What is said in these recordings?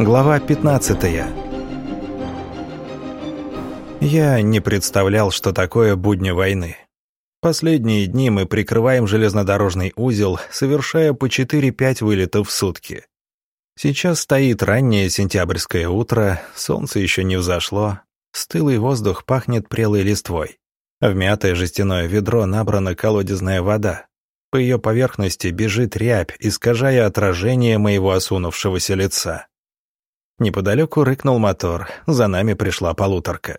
Глава 15 Я не представлял, что такое будни войны. Последние дни мы прикрываем железнодорожный узел, совершая по 4-5 вылетов в сутки. Сейчас стоит раннее сентябрьское утро, солнце еще не взошло, стылый воздух пахнет прелой листвой. В мятое жестяное ведро набрана колодезная вода. По ее поверхности бежит рябь, искажая отражение моего осунувшегося лица. Неподалеку рыкнул мотор, за нами пришла полуторка.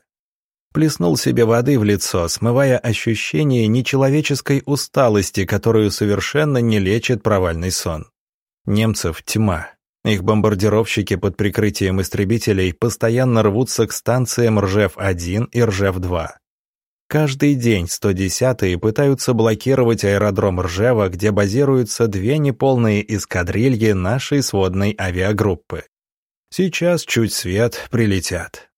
Плеснул себе воды в лицо, смывая ощущение нечеловеческой усталости, которую совершенно не лечит провальный сон. Немцев тьма. Их бомбардировщики под прикрытием истребителей постоянно рвутся к станциям Ржев-1 и Ржев-2. Каждый день 110-е пытаются блокировать аэродром Ржева, где базируются две неполные эскадрильи нашей сводной авиагруппы. Сейчас чуть свет прилетят.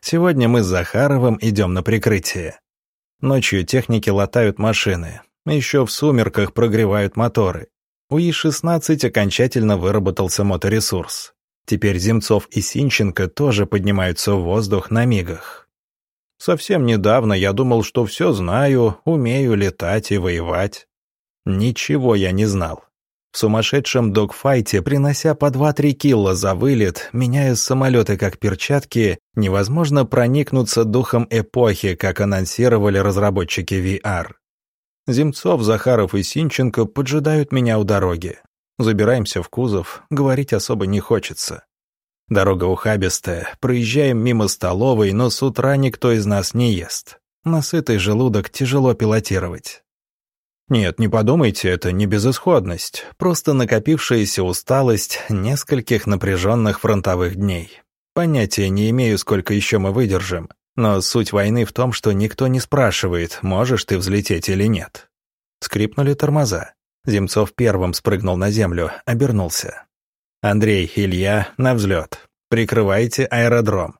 Сегодня мы с Захаровым идем на прикрытие. Ночью техники латают машины. Еще в сумерках прогревают моторы. У И-16 окончательно выработался моторесурс. Теперь Земцов и Синченко тоже поднимаются в воздух на мигах. Совсем недавно я думал, что все знаю, умею летать и воевать. Ничего я не знал. В сумасшедшем догфайте, принося по 2-3 килла за вылет, меняя самолеты как перчатки, невозможно проникнуться духом эпохи, как анонсировали разработчики VR. Земцов, Захаров и Синченко поджидают меня у дороги. Забираемся в кузов, говорить особо не хочется. Дорога ухабистая, проезжаем мимо столовой, но с утра никто из нас не ест. Насытый желудок тяжело пилотировать. Нет, не подумайте, это не безысходность, просто накопившаяся усталость нескольких напряженных фронтовых дней. Понятия не имею, сколько еще мы выдержим, но суть войны в том, что никто не спрашивает, можешь ты взлететь или нет. Скрипнули тормоза. Земцов первым спрыгнул на землю, обернулся. «Андрей, Илья, на взлет. Прикрывайте аэродром.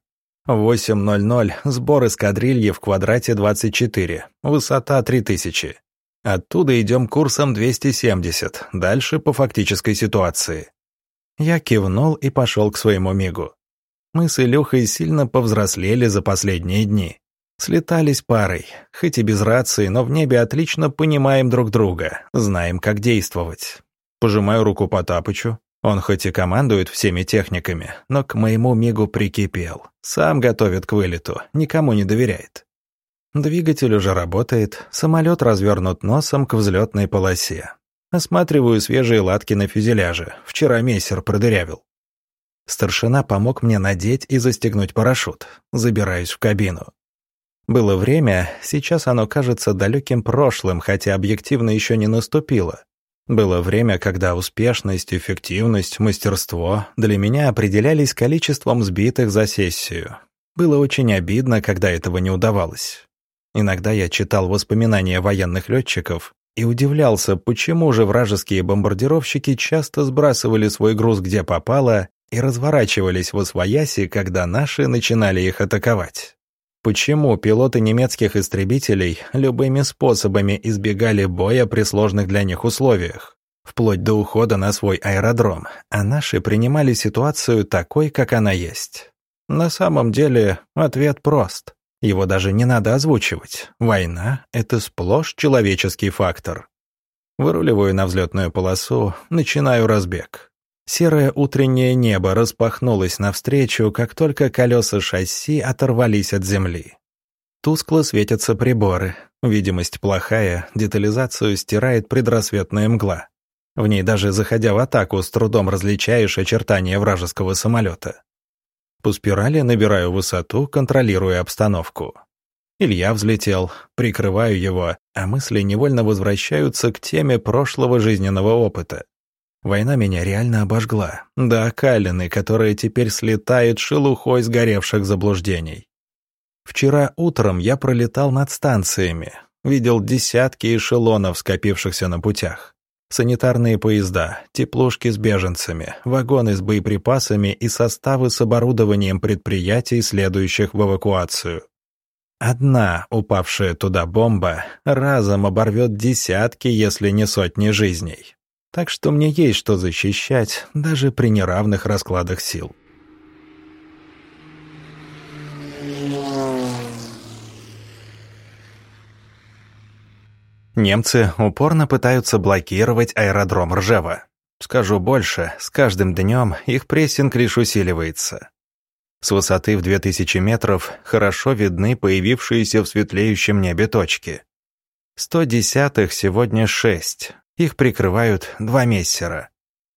8.00, сбор эскадрильи в квадрате 24, высота 3000. Оттуда идем курсом 270, дальше по фактической ситуации. Я кивнул и пошел к своему мигу. Мы с Илюхой сильно повзрослели за последние дни. Слетались парой, хоть и без рации, но в небе отлично понимаем друг друга, знаем, как действовать. Пожимаю руку Потапычу. Он хоть и командует всеми техниками, но к моему мигу прикипел. Сам готовит к вылету, никому не доверяет. Двигатель уже работает, самолет развернут носом к взлетной полосе. Осматриваю свежие латки на фюзеляже, вчера мессер продырявил. Старшина помог мне надеть и застегнуть парашют. Забираюсь в кабину. Было время, сейчас оно кажется далеким прошлым, хотя объективно еще не наступило. Было время, когда успешность, эффективность, мастерство для меня определялись количеством сбитых за сессию. Было очень обидно, когда этого не удавалось. Иногда я читал воспоминания военных летчиков и удивлялся, почему же вражеские бомбардировщики часто сбрасывали свой груз где попало и разворачивались в освояси, когда наши начинали их атаковать. Почему пилоты немецких истребителей любыми способами избегали боя при сложных для них условиях, вплоть до ухода на свой аэродром, а наши принимали ситуацию такой, как она есть? На самом деле ответ прост. Его даже не надо озвучивать. Война — это сплошь человеческий фактор. Выруливаю на взлетную полосу, начинаю разбег. Серое утреннее небо распахнулось навстречу, как только колеса шасси оторвались от земли. Тускло светятся приборы. Видимость плохая, детализацию стирает предрассветная мгла. В ней даже заходя в атаку, с трудом различаешь очертания вражеского самолета. По спирали набираю высоту, контролируя обстановку. Илья взлетел, прикрываю его, а мысли невольно возвращаются к теме прошлого жизненного опыта. Война меня реально обожгла. Да, Калины, которая теперь слетает шелухой сгоревших заблуждений. Вчера утром я пролетал над станциями, видел десятки эшелонов, скопившихся на путях санитарные поезда, теплушки с беженцами, вагоны с боеприпасами и составы с оборудованием предприятий, следующих в эвакуацию. Одна упавшая туда бомба разом оборвет десятки, если не сотни жизней. Так что мне есть что защищать, даже при неравных раскладах сил. Немцы упорно пытаются блокировать аэродром Ржева. Скажу больше, с каждым днем их прессинг лишь усиливается. С высоты в 2000 метров хорошо видны появившиеся в светлеющем небе точки. 110-х сегодня 6, их прикрывают два мессера.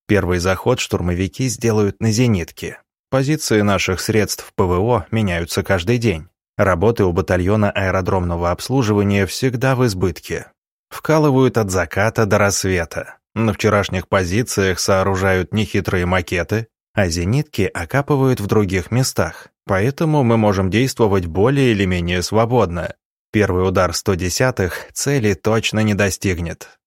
Первый заход штурмовики сделают на зенитке. Позиции наших средств ПВО меняются каждый день. Работы у батальона аэродромного обслуживания всегда в избытке. Вкалывают от заката до рассвета. На вчерашних позициях сооружают нехитрые макеты, а зенитки окапывают в других местах. Поэтому мы можем действовать более или менее свободно. Первый удар 110-х цели точно не достигнет.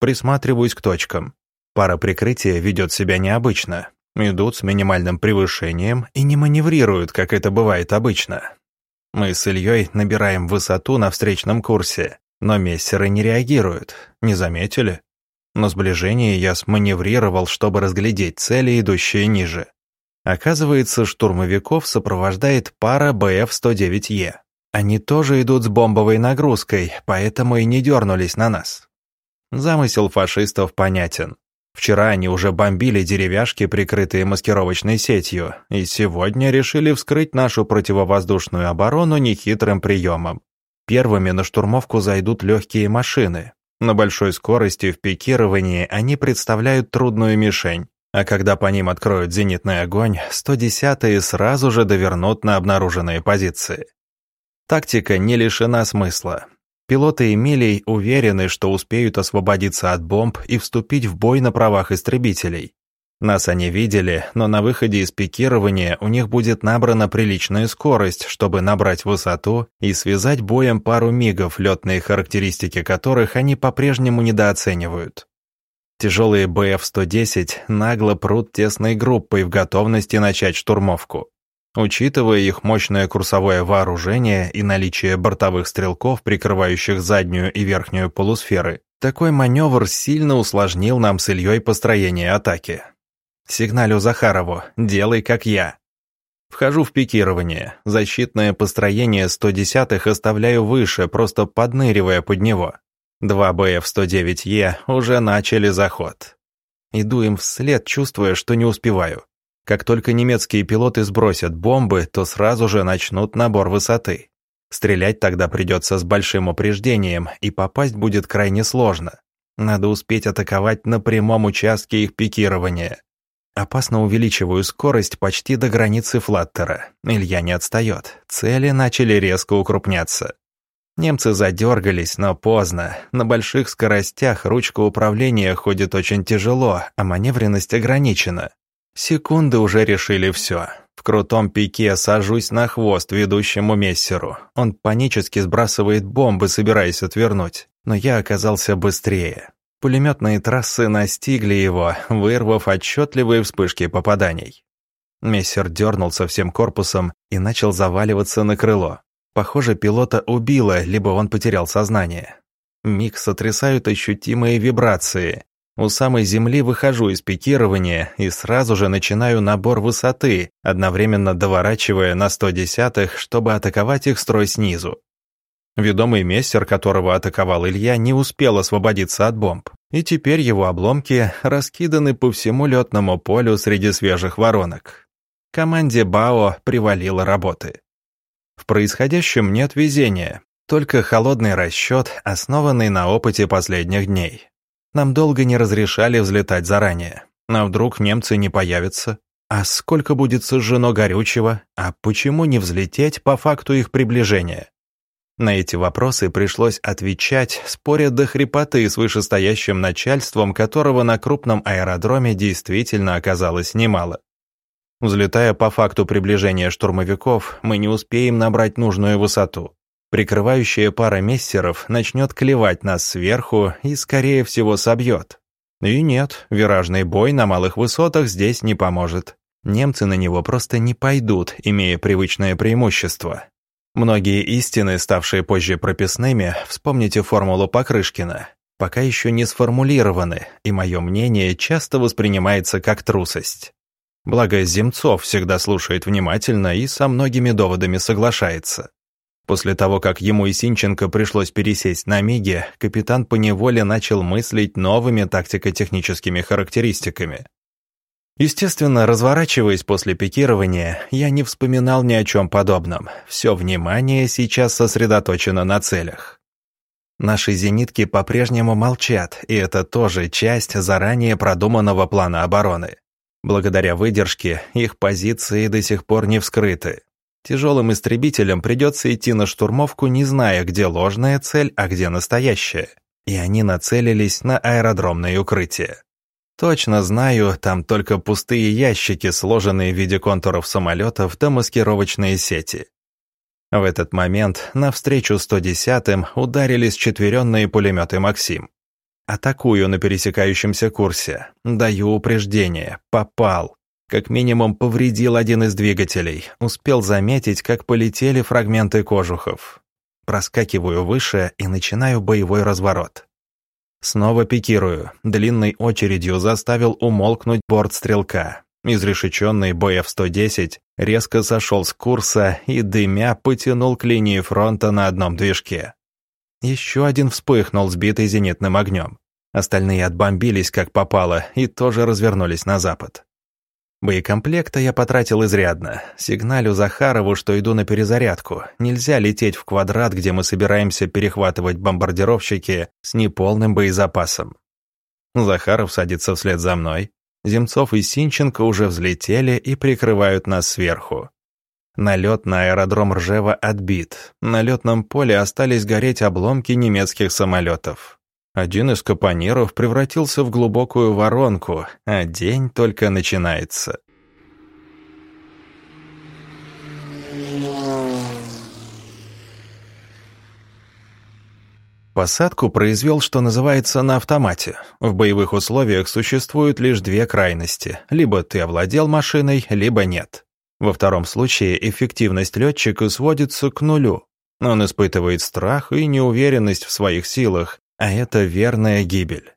Присматриваюсь к точкам. Пара прикрытия ведет себя необычно. Идут с минимальным превышением и не маневрируют, как это бывает обычно. Мы с Ильей набираем высоту на встречном курсе, но мессеры не реагируют. Не заметили? На сближении я сманеврировал, чтобы разглядеть цели, идущие ниже. Оказывается, штурмовиков сопровождает пара БФ-109Е. Они тоже идут с бомбовой нагрузкой, поэтому и не дернулись на нас. Замысел фашистов понятен. Вчера они уже бомбили деревяшки, прикрытые маскировочной сетью, и сегодня решили вскрыть нашу противовоздушную оборону нехитрым приемом. Первыми на штурмовку зайдут легкие машины. На большой скорости в пикировании они представляют трудную мишень, а когда по ним откроют зенитный огонь, 110-е сразу же довернут на обнаруженные позиции. Тактика не лишена смысла. Пилоты Эмилий уверены, что успеют освободиться от бомб и вступить в бой на правах истребителей. Нас они видели, но на выходе из пикирования у них будет набрана приличная скорость, чтобы набрать высоту и связать боем пару мигов, летные характеристики которых они по-прежнему недооценивают. Тяжелые БФ-110 нагло прут тесной группой в готовности начать штурмовку. Учитывая их мощное курсовое вооружение и наличие бортовых стрелков, прикрывающих заднюю и верхнюю полусферы, такой маневр сильно усложнил нам с Ильей построение атаки. Сигналю Захарову «Делай как я». Вхожу в пикирование. Защитное построение 110-х оставляю выше, просто подныривая под него. Два БФ-109Е уже начали заход. Иду им вслед, чувствуя, что не успеваю. Как только немецкие пилоты сбросят бомбы, то сразу же начнут набор высоты. Стрелять тогда придется с большим упреждением, и попасть будет крайне сложно. Надо успеть атаковать на прямом участке их пикирования. Опасно увеличиваю скорость почти до границы флаттера. Илья не отстает. Цели начали резко укрупняться. Немцы задергались, но поздно. На больших скоростях ручка управления ходит очень тяжело, а маневренность ограничена. Секунды уже решили все. В крутом пике сажусь на хвост ведущему мессеру. Он панически сбрасывает бомбы, собираясь отвернуть. Но я оказался быстрее. Пулеметные трассы настигли его, вырвав отчетливые вспышки попаданий. Мессер дернулся всем корпусом и начал заваливаться на крыло. Похоже, пилота убило, либо он потерял сознание. Миг сотрясают ощутимые вибрации. У самой земли выхожу из пикирования и сразу же начинаю набор высоты, одновременно доворачивая на 110-х, чтобы атаковать их строй снизу. Ведомый мессер, которого атаковал Илья, не успел освободиться от бомб, и теперь его обломки раскиданы по всему летному полю среди свежих воронок. Команде БАО привалило работы. В происходящем нет везения, только холодный расчет, основанный на опыте последних дней. Нам долго не разрешали взлетать заранее. А вдруг немцы не появятся? А сколько будет сожжено горючего? А почему не взлететь по факту их приближения? На эти вопросы пришлось отвечать, споря до хрипоты с вышестоящим начальством, которого на крупном аэродроме действительно оказалось немало. Взлетая по факту приближения штурмовиков, мы не успеем набрать нужную высоту. Прикрывающая пара мессеров начнет клевать нас сверху и, скорее всего, собьет. И нет, виражный бой на малых высотах здесь не поможет. Немцы на него просто не пойдут, имея привычное преимущество. Многие истины, ставшие позже прописными, вспомните формулу Покрышкина, пока еще не сформулированы, и мое мнение часто воспринимается как трусость. Благо, Земцов всегда слушает внимательно и со многими доводами соглашается. После того, как ему и Синченко пришлось пересесть на Миге, капитан поневоле начал мыслить новыми тактико-техническими характеристиками. Естественно, разворачиваясь после пикирования, я не вспоминал ни о чем подобном. Все внимание сейчас сосредоточено на целях. Наши зенитки по-прежнему молчат, и это тоже часть заранее продуманного плана обороны. Благодаря выдержке их позиции до сих пор не вскрыты. Тяжелым истребителям придется идти на штурмовку, не зная, где ложная цель, а где настоящая. И они нацелились на аэродромное укрытие. Точно знаю, там только пустые ящики, сложенные в виде контуров самолетов, да маскировочные сети. В этот момент навстречу 110-м ударились четверенные пулеметы «Максим». Атакую на пересекающемся курсе. Даю упреждение. Попал. Как минимум повредил один из двигателей. Успел заметить, как полетели фрагменты кожухов. Проскакиваю выше и начинаю боевой разворот. Снова пикирую. Длинной очередью заставил умолкнуть борт стрелка. Изрешеченный БФ-110 резко сошел с курса и, дымя, потянул к линии фронта на одном движке. Еще один вспыхнул, сбитый зенитным огнем. Остальные отбомбились как попало и тоже развернулись на запад. Боекомплекта я потратил изрядно. Сигналю Захарову, что иду на перезарядку. Нельзя лететь в квадрат, где мы собираемся перехватывать бомбардировщики с неполным боезапасом. Захаров садится вслед за мной. Земцов и Синченко уже взлетели и прикрывают нас сверху. Налет на аэродром Ржева отбит. На летном поле остались гореть обломки немецких самолетов. Один из капониров превратился в глубокую воронку, а день только начинается. Посадку произвел, что называется, на автомате. В боевых условиях существуют лишь две крайности. Либо ты овладел машиной, либо нет. Во втором случае эффективность летчика сводится к нулю. Он испытывает страх и неуверенность в своих силах, а это верная гибель.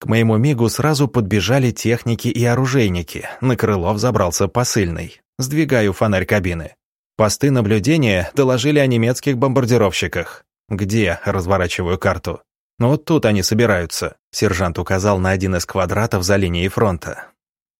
К моему мигу сразу подбежали техники и оружейники. На крыло взобрался посыльный. Сдвигаю фонарь кабины. Посты наблюдения доложили о немецких бомбардировщиках. Где? Разворачиваю карту. Ну вот тут они собираются. Сержант указал на один из квадратов за линией фронта.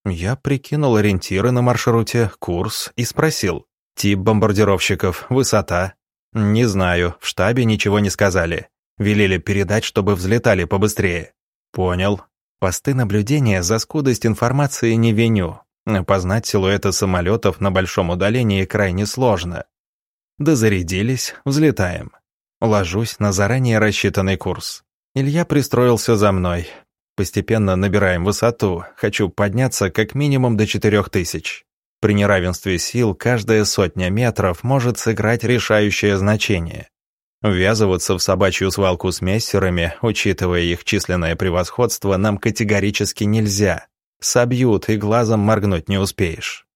Я прикинул ориентиры на маршруте, курс и спросил. Тип бомбардировщиков, высота. Не знаю, в штабе ничего не сказали. Велели передать, чтобы взлетали побыстрее. Понял. Посты наблюдения за скудость информации не виню. Познать силуэты самолетов на большом удалении крайне сложно. Дозарядились, взлетаем. Ложусь на заранее рассчитанный курс. Илья пристроился за мной. Постепенно набираем высоту. Хочу подняться как минимум до 4000. При неравенстве сил каждая сотня метров может сыграть решающее значение. Ввязываться в собачью свалку с мессерами, учитывая их численное превосходство, нам категорически нельзя. Собьют, и глазом моргнуть не успеешь.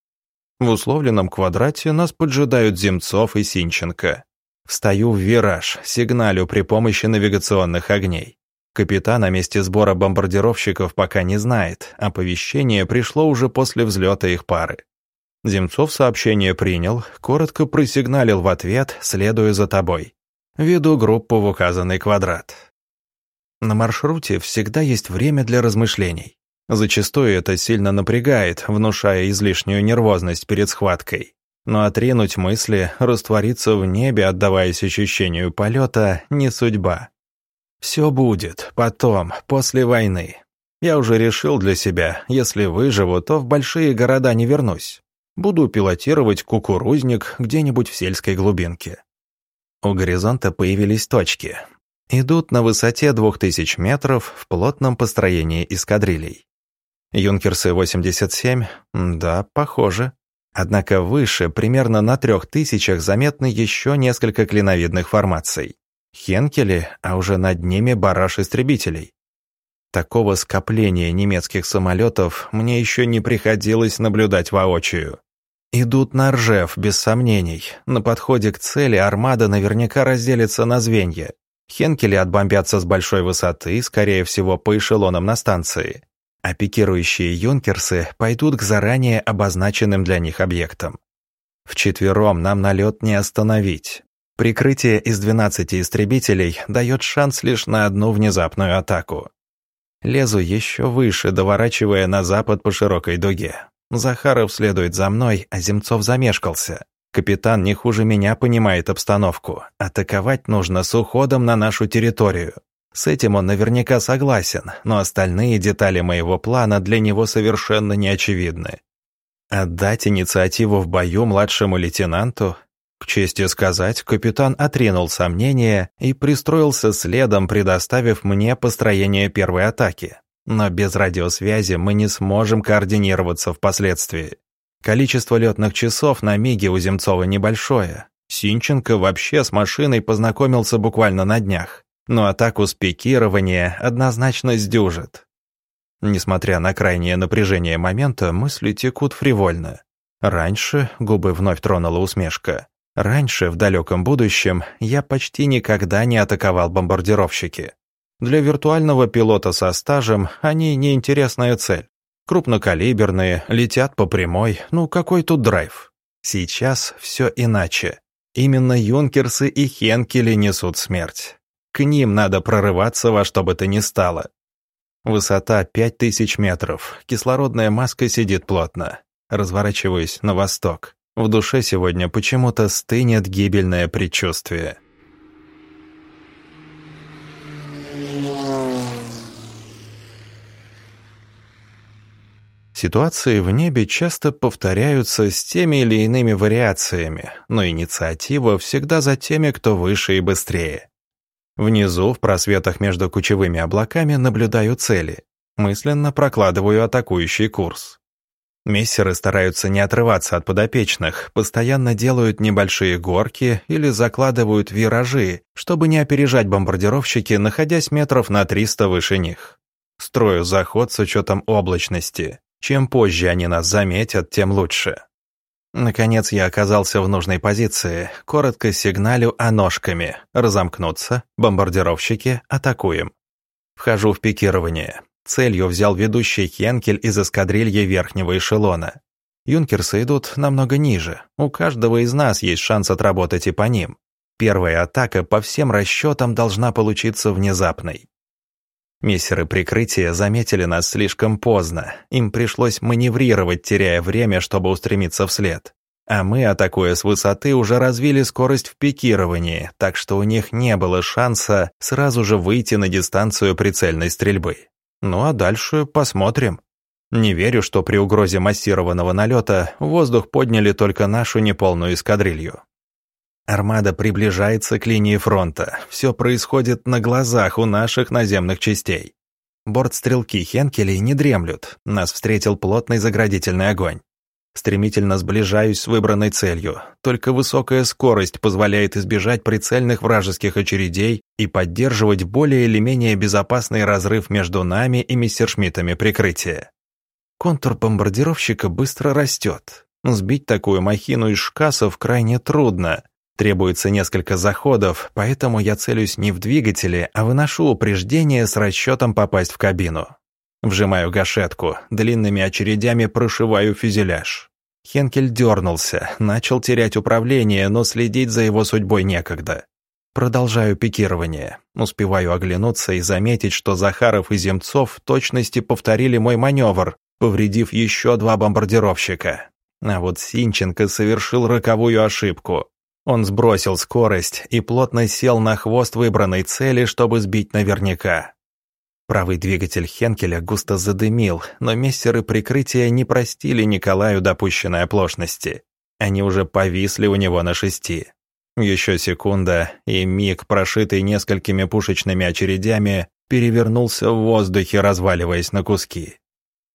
В условленном квадрате нас поджидают Земцов и Синченко. Встаю в вираж, сигналю при помощи навигационных огней. Капитан о месте сбора бомбардировщиков пока не знает, оповещение пришло уже после взлета их пары. Земцов сообщение принял, коротко просигналил в ответ, следуя за тобой. Веду группу в указанный квадрат. На маршруте всегда есть время для размышлений. Зачастую это сильно напрягает, внушая излишнюю нервозность перед схваткой. Но отринуть мысли, раствориться в небе, отдаваясь ощущению полета, не судьба. Все будет, потом, после войны. Я уже решил для себя, если выживу, то в большие города не вернусь. Буду пилотировать кукурузник где-нибудь в сельской глубинке. У горизонта появились точки. Идут на высоте 2000 метров в плотном построении эскадрилей. Юнкерсы 87? Да, похоже. Однако выше, примерно на трех тысячах, заметны еще несколько клиновидных формаций. Хенкели, а уже над ними бараж истребителей. Такого скопления немецких самолетов мне еще не приходилось наблюдать воочию. Идут на Ржев, без сомнений. На подходе к цели армада наверняка разделится на звенья. Хенкели отбомбятся с большой высоты, скорее всего, по эшелонам на станции. А пикирующие юнкерсы пойдут к заранее обозначенным для них объектам. Вчетвером нам налет не остановить. Прикрытие из 12 истребителей дает шанс лишь на одну внезапную атаку. Лезу еще выше, доворачивая на запад по широкой дуге. Захаров следует за мной, а Земцов замешкался. Капитан не хуже меня понимает обстановку. Атаковать нужно с уходом на нашу территорию. С этим он наверняка согласен, но остальные детали моего плана для него совершенно не очевидны. Отдать инициативу в бою младшему лейтенанту? К чести сказать, капитан отринул сомнения и пристроился следом, предоставив мне построение первой атаки. Но без радиосвязи мы не сможем координироваться впоследствии. Количество летных часов на Миге у Земцова небольшое. Синченко вообще с машиной познакомился буквально на днях. Но атаку с пикирования однозначно сдюжит. Несмотря на крайнее напряжение момента, мысли текут фривольно. Раньше, губы вновь тронула усмешка, раньше, в далеком будущем, я почти никогда не атаковал бомбардировщики. Для виртуального пилота со стажем они неинтересная цель. Крупнокалиберные, летят по прямой, ну какой тут драйв? Сейчас все иначе. Именно юнкерсы и хенкели несут смерть. К ним надо прорываться во что бы то ни стало. Высота 5000 метров, кислородная маска сидит плотно. Разворачиваюсь на восток. В душе сегодня почему-то стынет гибельное предчувствие. Ситуации в небе часто повторяются с теми или иными вариациями, но инициатива всегда за теми, кто выше и быстрее. Внизу, в просветах между кучевыми облаками, наблюдаю цели. Мысленно прокладываю атакующий курс. Мессеры стараются не отрываться от подопечных, постоянно делают небольшие горки или закладывают виражи, чтобы не опережать бомбардировщики, находясь метров на 300 выше них. Строю заход с учетом облачности. Чем позже они нас заметят, тем лучше. Наконец я оказался в нужной позиции, коротко сигналю о ножками. Разомкнуться, бомбардировщики, атакуем. Вхожу в пикирование. Целью взял ведущий Хенкель из эскадрильи верхнего эшелона. Юнкерсы идут намного ниже. У каждого из нас есть шанс отработать и по ним. Первая атака по всем расчетам должна получиться внезапной. Мессеры прикрытия заметили нас слишком поздно. Им пришлось маневрировать, теряя время, чтобы устремиться вслед. А мы, атакуя с высоты, уже развили скорость в пикировании, так что у них не было шанса сразу же выйти на дистанцию прицельной стрельбы. Ну а дальше посмотрим. Не верю, что при угрозе массированного налета воздух подняли только нашу неполную эскадрилью. Армада приближается к линии фронта. Все происходит на глазах у наших наземных частей. Бортстрелки Хенкелей не дремлют. Нас встретил плотный заградительный огонь. Стремительно сближаюсь с выбранной целью. Только высокая скорость позволяет избежать прицельных вражеских очередей и поддерживать более или менее безопасный разрыв между нами и мессершмиттами прикрытия. Контур бомбардировщика быстро растет. Сбить такую махину из шкасов крайне трудно. Требуется несколько заходов, поэтому я целюсь не в двигателе, а выношу упреждение с расчетом попасть в кабину. Вжимаю гашетку, длинными очередями прошиваю фюзеляж. Хенкель дернулся, начал терять управление, но следить за его судьбой некогда. Продолжаю пикирование. Успеваю оглянуться и заметить, что Захаров и Земцов в точности повторили мой маневр, повредив еще два бомбардировщика. А вот Синченко совершил роковую ошибку. Он сбросил скорость и плотно сел на хвост выбранной цели, чтобы сбить наверняка. Правый двигатель Хенкеля густо задымил, но мессеры прикрытия не простили Николаю допущенной оплошности. Они уже повисли у него на шести. Еще секунда, и миг, прошитый несколькими пушечными очередями, перевернулся в воздухе, разваливаясь на куски.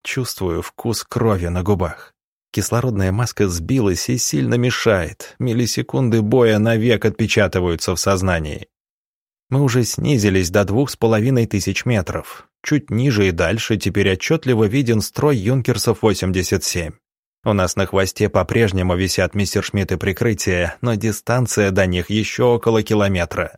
Чувствую вкус крови на губах. Кислородная маска сбилась и сильно мешает. Миллисекунды боя навек отпечатываются в сознании. Мы уже снизились до двух с половиной тысяч метров. Чуть ниже и дальше теперь отчетливо виден строй юнкерсов-87. У нас на хвосте по-прежнему висят мессершмитты прикрытия, но дистанция до них еще около километра.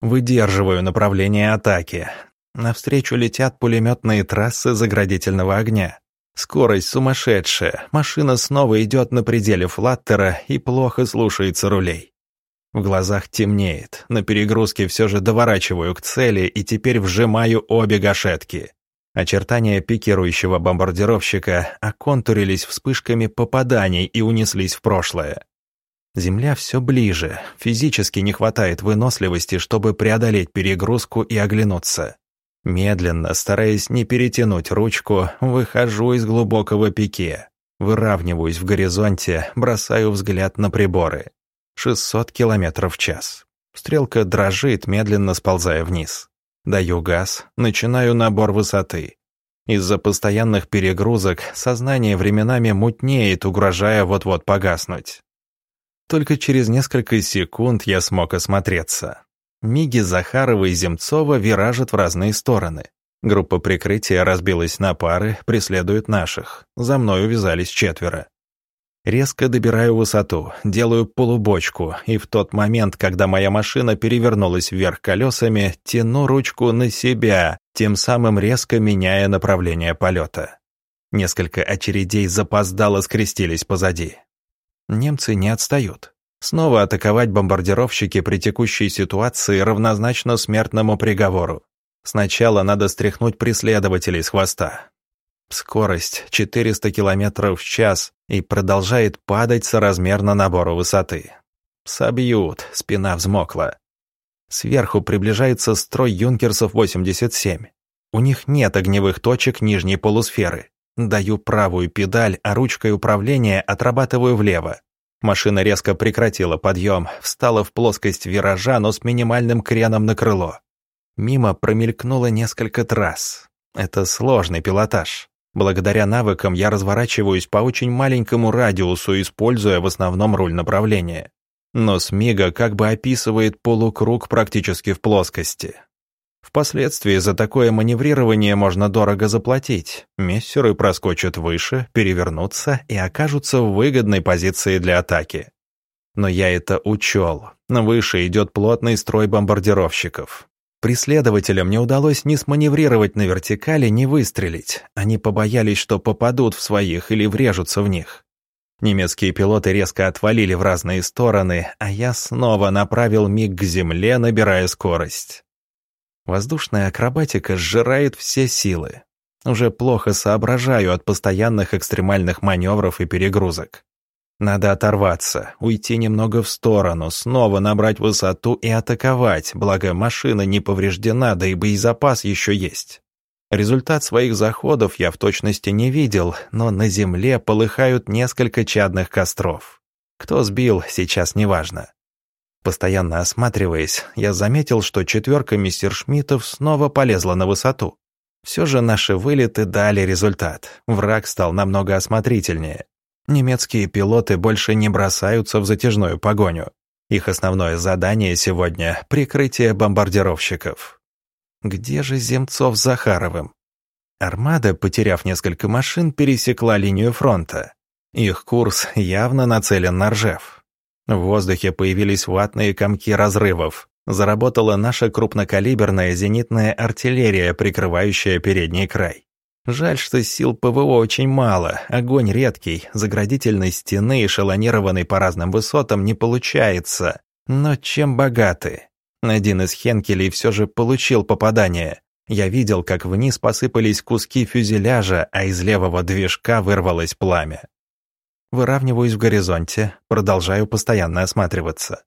Выдерживаю направление атаки. Навстречу летят пулеметные трассы заградительного огня. Скорость сумасшедшая, машина снова идет на пределе флаттера и плохо слушается рулей. В глазах темнеет, на перегрузке все же доворачиваю к цели и теперь вжимаю обе гашетки. Очертания пикирующего бомбардировщика оконтурились вспышками попаданий и унеслись в прошлое. Земля все ближе, физически не хватает выносливости, чтобы преодолеть перегрузку и оглянуться. Медленно, стараясь не перетянуть ручку, выхожу из глубокого пике. Выравниваюсь в горизонте, бросаю взгляд на приборы. 600 километров в час. Стрелка дрожит, медленно сползая вниз. Даю газ, начинаю набор высоты. Из-за постоянных перегрузок сознание временами мутнеет, угрожая вот-вот погаснуть. Только через несколько секунд я смог осмотреться. Миги Захарова и Земцова виражат в разные стороны. Группа прикрытия разбилась на пары, преследует наших. За мной увязались четверо. Резко добираю высоту, делаю полубочку, и в тот момент, когда моя машина перевернулась вверх колесами, тяну ручку на себя, тем самым резко меняя направление полета. Несколько очередей запоздало скрестились позади. Немцы не отстают. Снова атаковать бомбардировщики при текущей ситуации равнозначно смертному приговору. Сначала надо стряхнуть преследователей с хвоста. Скорость 400 км в час и продолжает падать соразмерно набору высоты. Собьют, спина взмокла. Сверху приближается строй юнкерсов-87. У них нет огневых точек нижней полусферы. Даю правую педаль, а ручкой управления отрабатываю влево. Машина резко прекратила подъем, встала в плоскость виража, но с минимальным креном на крыло. Мимо промелькнуло несколько трасс. Это сложный пилотаж. Благодаря навыкам я разворачиваюсь по очень маленькому радиусу, используя в основном руль направления. Но Смига как бы описывает полукруг практически в плоскости. Впоследствии за такое маневрирование можно дорого заплатить. Мессеры проскочат выше, перевернутся и окажутся в выгодной позиции для атаки. Но я это учел. Выше идет плотный строй бомбардировщиков. Преследователям не удалось ни сманеврировать на вертикали, ни выстрелить. Они побоялись, что попадут в своих или врежутся в них. Немецкие пилоты резко отвалили в разные стороны, а я снова направил миг к земле, набирая скорость. Воздушная акробатика сжирает все силы. Уже плохо соображаю от постоянных экстремальных маневров и перегрузок. Надо оторваться, уйти немного в сторону, снова набрать высоту и атаковать, благо машина не повреждена, да и боезапас еще есть. Результат своих заходов я в точности не видел, но на земле полыхают несколько чадных костров. Кто сбил, сейчас неважно. Постоянно осматриваясь, я заметил, что четверка мистер Шмидтов снова полезла на высоту. Все же наши вылеты дали результат. Враг стал намного осмотрительнее. Немецкие пилоты больше не бросаются в затяжную погоню. Их основное задание сегодня — прикрытие бомбардировщиков. Где же Земцов с Захаровым? Армада, потеряв несколько машин, пересекла линию фронта. Их курс явно нацелен на Ржев. В воздухе появились ватные комки разрывов. Заработала наша крупнокалиберная зенитная артиллерия, прикрывающая передний край. Жаль, что сил ПВО очень мало, огонь редкий, заградительной стены, эшелонированной по разным высотам, не получается. Но чем богаты? Один из Хенкелей все же получил попадание. Я видел, как вниз посыпались куски фюзеляжа, а из левого движка вырвалось пламя. Выравниваюсь в горизонте, продолжаю постоянно осматриваться.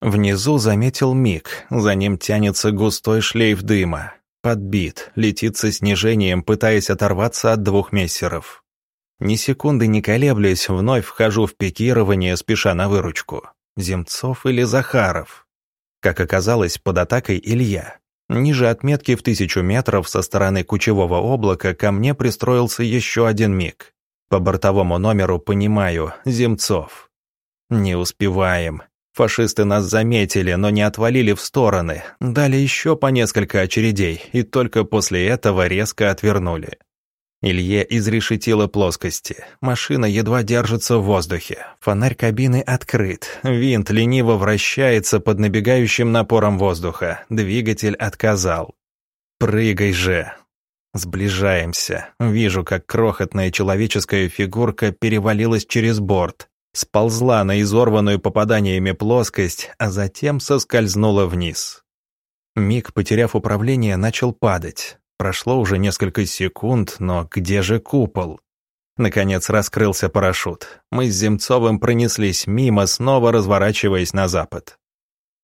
Внизу заметил миг, за ним тянется густой шлейф дыма. Подбит, летит со снижением, пытаясь оторваться от двух мессеров. Ни секунды не колеблясь, вновь вхожу в пикирование, спеша на выручку. Земцов или Захаров? Как оказалось, под атакой Илья. Ниже отметки в тысячу метров со стороны кучевого облака ко мне пристроился еще один миг. По бортовому номеру понимаю, Земцов. Не успеваем. Фашисты нас заметили, но не отвалили в стороны, дали еще по несколько очередей и только после этого резко отвернули. Илье изрешетило плоскости. Машина едва держится в воздухе. Фонарь кабины открыт. Винт лениво вращается под набегающим напором воздуха. Двигатель отказал. «Прыгай же!» Сближаемся. Вижу, как крохотная человеческая фигурка перевалилась через борт. сползла на изорванную попаданиями плоскость, а затем соскользнула вниз. Миг, потеряв управление, начал падать. Прошло уже несколько секунд, но где же купол? Наконец раскрылся парашют. Мы с Земцовым пронеслись мимо, снова разворачиваясь на запад.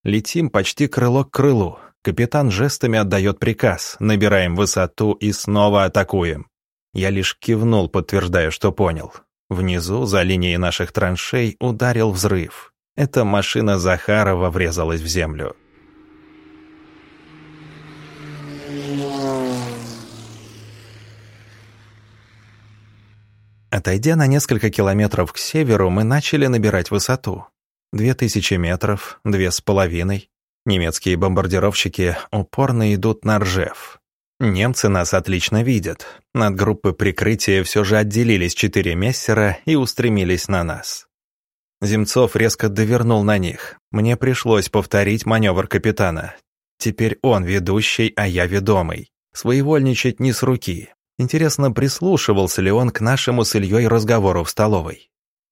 Летим почти крыло к крылу. Капитан жестами отдает приказ, набираем высоту и снова атакуем. Я лишь кивнул, подтверждая, что понял. Внизу, за линией наших траншей, ударил взрыв. Эта машина Захарова врезалась в землю. Отойдя на несколько километров к северу, мы начали набирать высоту. Две тысячи метров, две с половиной. Немецкие бомбардировщики упорно идут на Ржев. Немцы нас отлично видят. Над группы прикрытия все же отделились четыре мессера и устремились на нас. Земцов резко довернул на них. Мне пришлось повторить маневр капитана. Теперь он ведущий, а я ведомый. Своевольничать не с руки. Интересно, прислушивался ли он к нашему с Ильей разговору в столовой.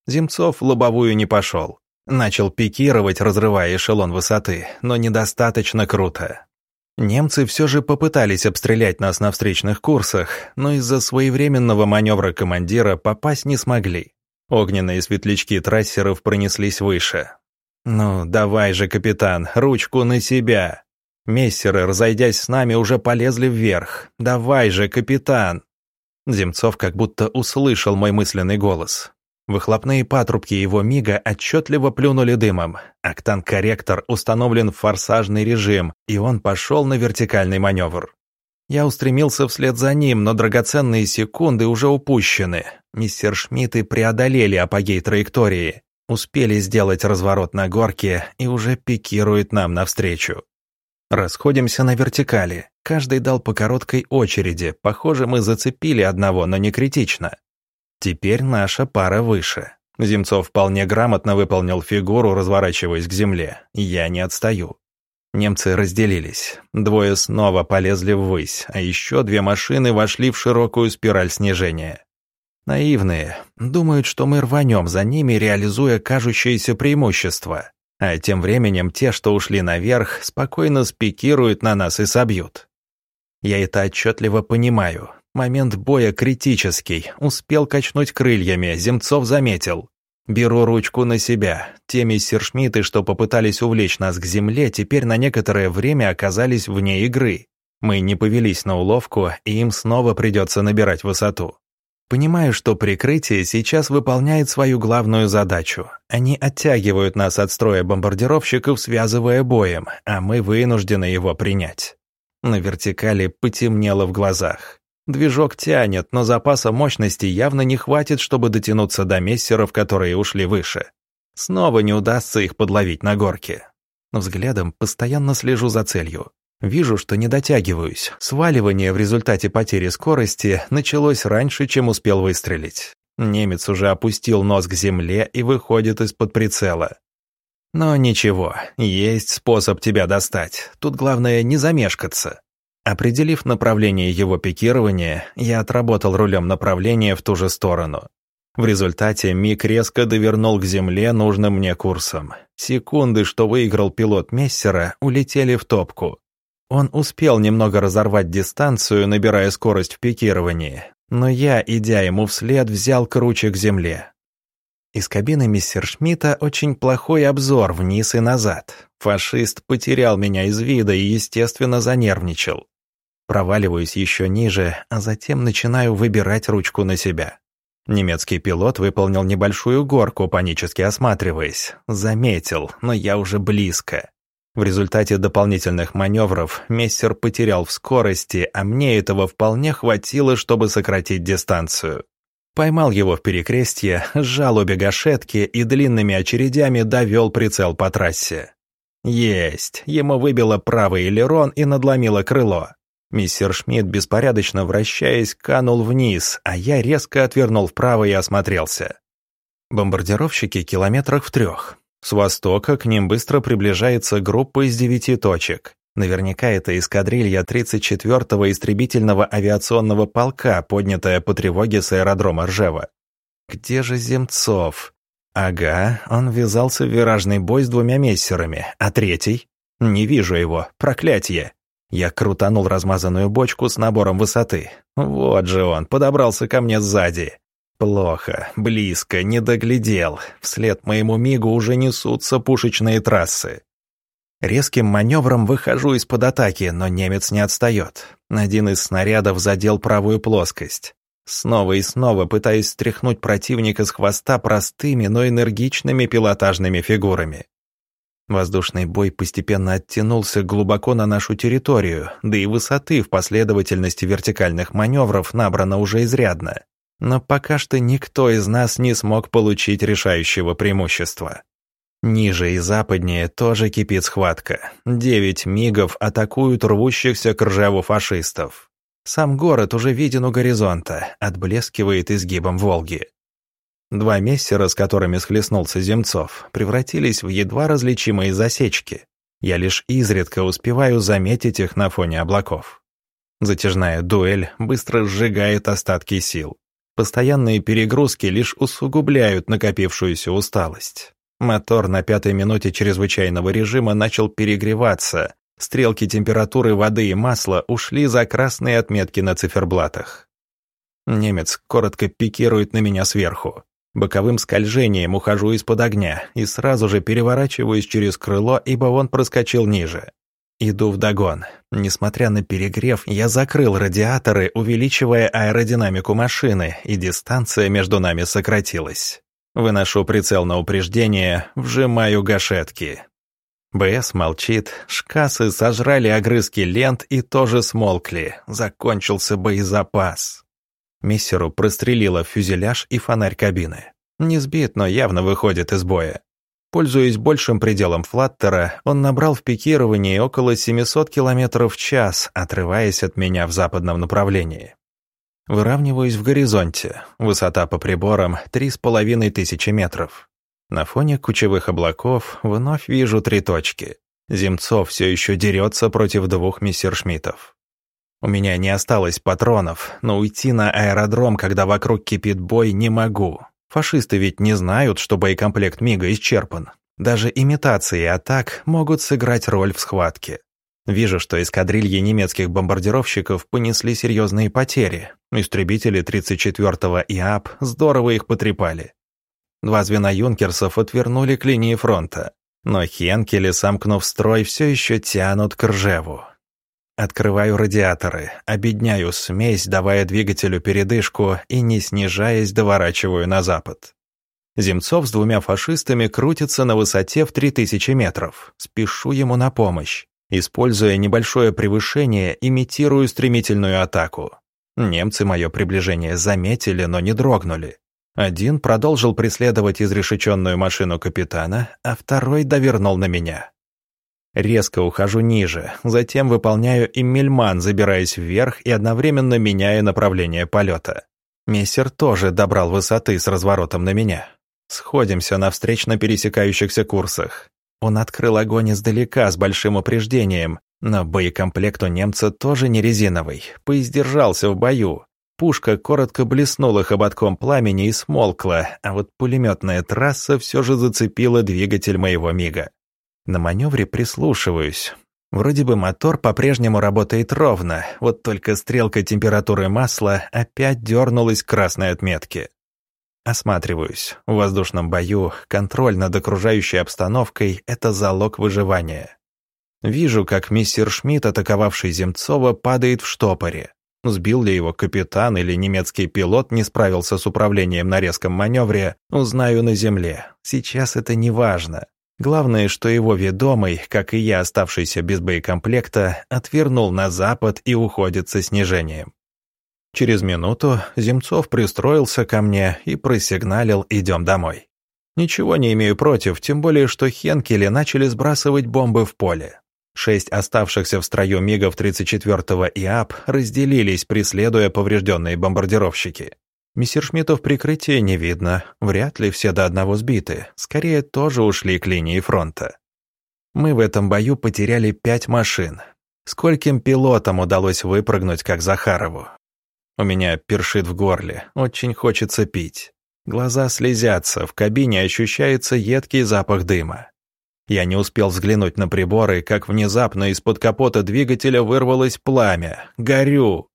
Земцов в лобовую не пошел. Начал пикировать, разрывая эшелон высоты, но недостаточно круто. Немцы все же попытались обстрелять нас на встречных курсах, но из-за своевременного маневра командира попасть не смогли. Огненные светлячки трассеров пронеслись выше. «Ну, давай же, капитан, ручку на себя!» Мессеры, разойдясь с нами, уже полезли вверх. «Давай же, капитан!» Земцов как будто услышал мой мысленный голос. Выхлопные патрубки его мига отчетливо плюнули дымом. Октан-корректор установлен в форсажный режим, и он пошел на вертикальный маневр. Я устремился вслед за ним, но драгоценные секунды уже упущены. Мистер Шмидты преодолели апогей траектории, успели сделать разворот на горке и уже пикируют нам навстречу. Расходимся на вертикали. Каждый дал по короткой очереди. Похоже, мы зацепили одного, но не критично. Теперь наша пара выше. Земцов вполне грамотно выполнил фигуру, разворачиваясь к земле. Я не отстаю. Немцы разделились. Двое снова полезли ввысь, а еще две машины вошли в широкую спираль снижения. Наивные. Думают, что мы рванем за ними, реализуя кажущееся преимущество. А тем временем те, что ушли наверх, спокойно спикируют на нас и собьют. Я это отчетливо понимаю. Момент боя критический. Успел качнуть крыльями, Земцов заметил. Беру ручку на себя. Те мистершмитты, что попытались увлечь нас к земле, теперь на некоторое время оказались вне игры. Мы не повелись на уловку, и им снова придется набирать высоту. Понимаю, что прикрытие сейчас выполняет свою главную задачу. Они оттягивают нас от строя бомбардировщиков, связывая боем, а мы вынуждены его принять. На вертикали потемнело в глазах. Движок тянет, но запаса мощности явно не хватит, чтобы дотянуться до мессеров, которые ушли выше. Снова не удастся их подловить на горке. Взглядом постоянно слежу за целью. Вижу, что не дотягиваюсь. Сваливание в результате потери скорости началось раньше, чем успел выстрелить. Немец уже опустил нос к земле и выходит из-под прицела. Но ничего, есть способ тебя достать. Тут главное не замешкаться. Определив направление его пикирования, я отработал рулем направления в ту же сторону. В результате Мик резко довернул к земле нужным мне курсом. Секунды, что выиграл пилот Мессера, улетели в топку. Он успел немного разорвать дистанцию, набирая скорость в пикировании, но я, идя ему вслед, взял круче к земле. Из кабины мистер Шмидта очень плохой обзор вниз и назад. Фашист потерял меня из вида и, естественно, занервничал. Проваливаюсь еще ниже, а затем начинаю выбирать ручку на себя. Немецкий пилот выполнил небольшую горку, панически осматриваясь. Заметил, но я уже близко. В результате дополнительных маневров мессер потерял в скорости, а мне этого вполне хватило, чтобы сократить дистанцию. Поймал его в перекрестье, сжал обе гашетки и длинными очередями довел прицел по трассе. Есть, ему выбило правый элерон и надломило крыло. Мистер Шмидт, беспорядочно вращаясь, канул вниз, а я резко отвернул вправо и осмотрелся. Бомбардировщики километрах в трех. С востока к ним быстро приближается группа из девяти точек. Наверняка это эскадрилья 34-го истребительного авиационного полка, поднятая по тревоге с аэродрома Ржева. Где же Земцов? Ага, он ввязался в виражный бой с двумя мессерами, а третий? Не вижу его, проклятие. Я крутанул размазанную бочку с набором высоты. Вот же он, подобрался ко мне сзади. Плохо, близко, не доглядел. Вслед моему мигу уже несутся пушечные трассы. Резким маневром выхожу из-под атаки, но немец не отстает. Один из снарядов задел правую плоскость. Снова и снова пытаясь стряхнуть противника с хвоста простыми, но энергичными пилотажными фигурами. Воздушный бой постепенно оттянулся глубоко на нашу территорию, да и высоты в последовательности вертикальных маневров набрано уже изрядно. Но пока что никто из нас не смог получить решающего преимущества. Ниже и западнее тоже кипит схватка. Девять мигов атакуют рвущихся к ржаву фашистов. Сам город уже виден у горизонта, отблескивает изгибом Волги. Два мессера, с которыми схлестнулся Земцов, превратились в едва различимые засечки. Я лишь изредка успеваю заметить их на фоне облаков. Затяжная дуэль быстро сжигает остатки сил. Постоянные перегрузки лишь усугубляют накопившуюся усталость. Мотор на пятой минуте чрезвычайного режима начал перегреваться. Стрелки температуры воды и масла ушли за красные отметки на циферблатах. Немец коротко пикирует на меня сверху. Боковым скольжением ухожу из-под огня и сразу же переворачиваюсь через крыло, ибо он проскочил ниже. Иду вдогон. Несмотря на перегрев, я закрыл радиаторы, увеличивая аэродинамику машины, и дистанция между нами сократилась. Выношу прицел на упреждение, вжимаю гашетки. БС молчит, шкасы сожрали огрызки лент и тоже смолкли. Закончился боезапас. Миссеру прострелило фюзеляж и фонарь кабины. Не сбит, но явно выходит из боя. Пользуясь большим пределом флаттера, он набрал в пикировании около 700 км в час, отрываясь от меня в западном направлении. Выравниваюсь в горизонте. Высота по приборам — три с половиной тысячи метров. На фоне кучевых облаков вновь вижу три точки. Земцов все еще дерется против двух мистершмиттов. У меня не осталось патронов, но уйти на аэродром, когда вокруг кипит бой, не могу. Фашисты ведь не знают, что боекомплект Мига исчерпан. Даже имитации атак могут сыграть роль в схватке. Вижу, что эскадрильи немецких бомбардировщиков понесли серьезные потери. Истребители 34-го ИАП здорово их потрепали. Два звена юнкерсов отвернули к линии фронта. Но Хенкели, сомкнув строй, все еще тянут к Ржеву. Открываю радиаторы, обедняю смесь, давая двигателю передышку и, не снижаясь, доворачиваю на запад. Земцов с двумя фашистами крутится на высоте в 3000 метров. Спешу ему на помощь. Используя небольшое превышение, имитирую стремительную атаку. Немцы мое приближение заметили, но не дрогнули. Один продолжил преследовать изрешеченную машину капитана, а второй довернул на меня. Резко ухожу ниже, затем выполняю иммельман, забираясь вверх и одновременно меняя направление полета. Мессер тоже добрал высоты с разворотом на меня. Сходимся на встречно пересекающихся курсах. Он открыл огонь издалека с большим упреждением, но боекомплект у немца тоже не резиновый, поиздержался в бою. Пушка коротко блеснула хоботком пламени и смолкла, а вот пулеметная трасса все же зацепила двигатель моего мига. На маневре прислушиваюсь. Вроде бы мотор по-прежнему работает ровно, вот только стрелка температуры масла опять дернулась к красной отметке. Осматриваюсь. В воздушном бою контроль над окружающей обстановкой — это залог выживания. Вижу, как мистер Шмидт, атаковавший Земцова, падает в штопоре. Сбил ли его капитан или немецкий пилот не справился с управлением на резком маневре, узнаю на земле. Сейчас это не важно. Главное, что его ведомый, как и я, оставшийся без боекомплекта, отвернул на запад и уходит со снижением. Через минуту Земцов пристроился ко мне и просигналил «идем домой». Ничего не имею против, тем более, что Хенкели начали сбрасывать бомбы в поле. Шесть оставшихся в строю МиГов 34-го ИАП разделились, преследуя поврежденные бомбардировщики. Мессершмиттов прикрытия не видно, вряд ли все до одного сбиты, скорее тоже ушли к линии фронта. Мы в этом бою потеряли пять машин. Скольким пилотам удалось выпрыгнуть, как Захарову? У меня першит в горле, очень хочется пить. Глаза слезятся, в кабине ощущается едкий запах дыма. Я не успел взглянуть на приборы, как внезапно из-под капота двигателя вырвалось пламя. Горю!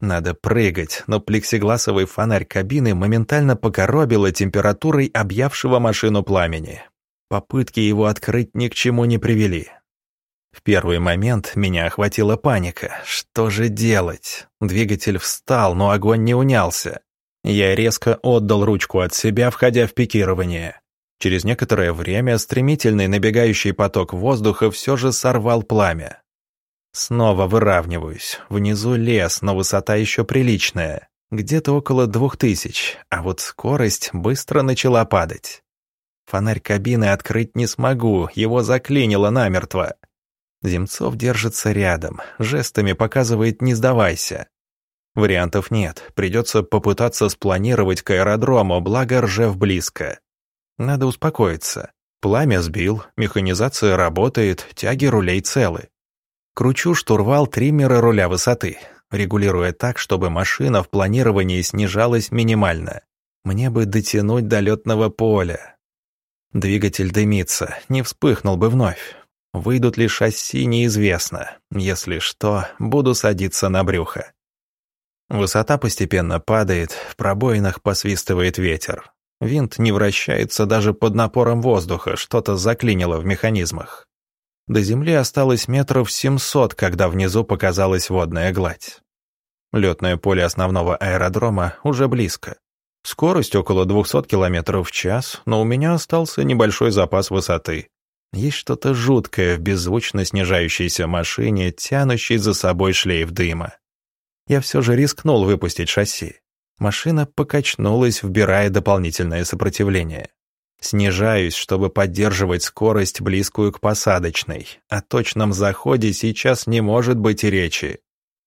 Надо прыгать, но плексигласовый фонарь кабины моментально покоробило температурой объявшего машину пламени. Попытки его открыть ни к чему не привели. В первый момент меня охватила паника. Что же делать? Двигатель встал, но огонь не унялся. Я резко отдал ручку от себя, входя в пикирование. Через некоторое время стремительный набегающий поток воздуха все же сорвал пламя. Снова выравниваюсь. Внизу лес, но высота еще приличная. Где-то около двух тысяч, а вот скорость быстро начала падать. Фонарь кабины открыть не смогу, его заклинило намертво. Земцов держится рядом, жестами показывает «не сдавайся». Вариантов нет, придется попытаться спланировать к аэродрому, благо Ржев близко. Надо успокоиться. Пламя сбил, механизация работает, тяги рулей целы. Кручу штурвал триммера руля высоты, регулируя так, чтобы машина в планировании снижалась минимально. Мне бы дотянуть до летного поля. Двигатель дымится, не вспыхнул бы вновь. Выйдут ли шасси, неизвестно. Если что, буду садиться на брюхо. Высота постепенно падает, в пробоинах посвистывает ветер. Винт не вращается даже под напором воздуха, что-то заклинило в механизмах. До земли осталось метров семьсот, когда внизу показалась водная гладь. Летное поле основного аэродрома уже близко. Скорость около 200 км в час, но у меня остался небольшой запас высоты. Есть что-то жуткое в беззвучно снижающейся машине, тянущей за собой шлейф дыма. Я все же рискнул выпустить шасси. Машина покачнулась, вбирая дополнительное сопротивление. Снижаюсь, чтобы поддерживать скорость, близкую к посадочной. О точном заходе сейчас не может быть и речи.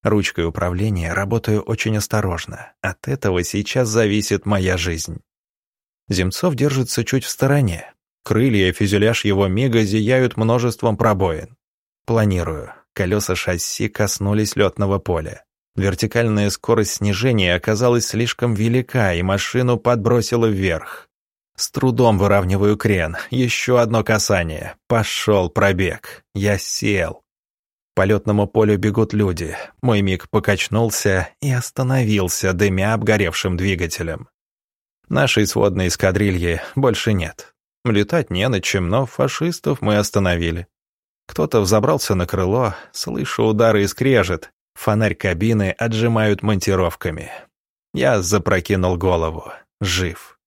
Ручкой управления работаю очень осторожно. От этого сейчас зависит моя жизнь. Земцов держится чуть в стороне, Крылья и фюзеляж его мига зияют множеством пробоин. Планирую. Колеса шасси коснулись летного поля. Вертикальная скорость снижения оказалась слишком велика, и машину подбросило вверх. С трудом выравниваю крен. Еще одно касание. Пошел пробег. Я сел. По летному полю бегут люди. Мой миг покачнулся и остановился, дымя обгоревшим двигателем. Нашей сводной эскадрильи больше нет. Летать не на чем, но фашистов мы остановили. Кто-то взобрался на крыло, слышу удары и скрежет. Фонарь кабины отжимают монтировками. Я запрокинул голову. Жив.